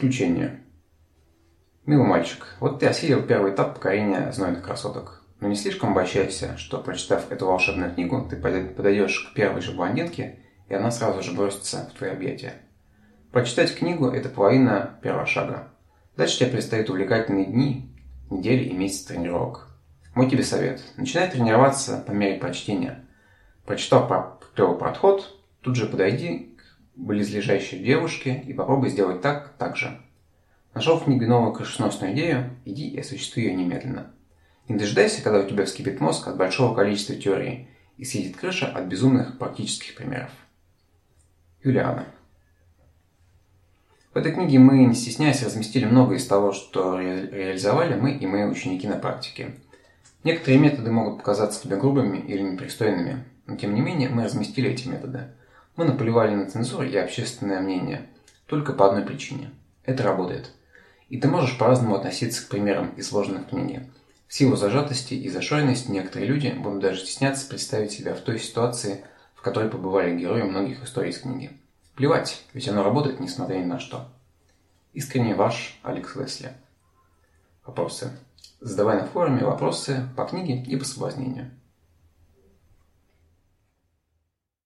заключение. Милый мальчик, вот ты осилил первый этап покорения знойных красоток. Но не слишком обольщайся, что, прочитав эту волшебную книгу, ты подойдешь к первой же блондинке, и она сразу же бросится в твои объятия. Прочитать книгу – это половина первого шага. Дальше тебе предстоят увлекательные дни, недели и месяцы тренировок. Мой тебе совет. Начинай тренироваться по мере прочтения. Прочитав клевый подход, тут же подойди близлежащей девушке и попробуй сделать так, так же. Нашел в книге новую крышеносную идею, иди и осуществи ее немедленно. Не дожидайся, когда у тебя вскипит мозг от большого количества теорий и съедет крыша от безумных практических примеров. Юлиана. В этой книге мы, не стесняясь, разместили много из того, что ре реализовали мы и мои ученики на практике. Некоторые методы могут показаться тебе грубыми или непристойными, но тем не менее мы разместили эти методы. Мы наплевали на цензуру и общественное мнение только по одной причине. Это работает. И ты можешь по-разному относиться к примерам, изложенных в книге. В силу зажатости и зашоренности некоторые люди будут даже стесняться представить себя в той ситуации, в которой побывали герои многих историй из книги. Плевать, ведь оно работает несмотря ни на что. Искренне ваш Алекс Лесли. Вопросы. Задавай на форуме вопросы по книге и по соблазнению.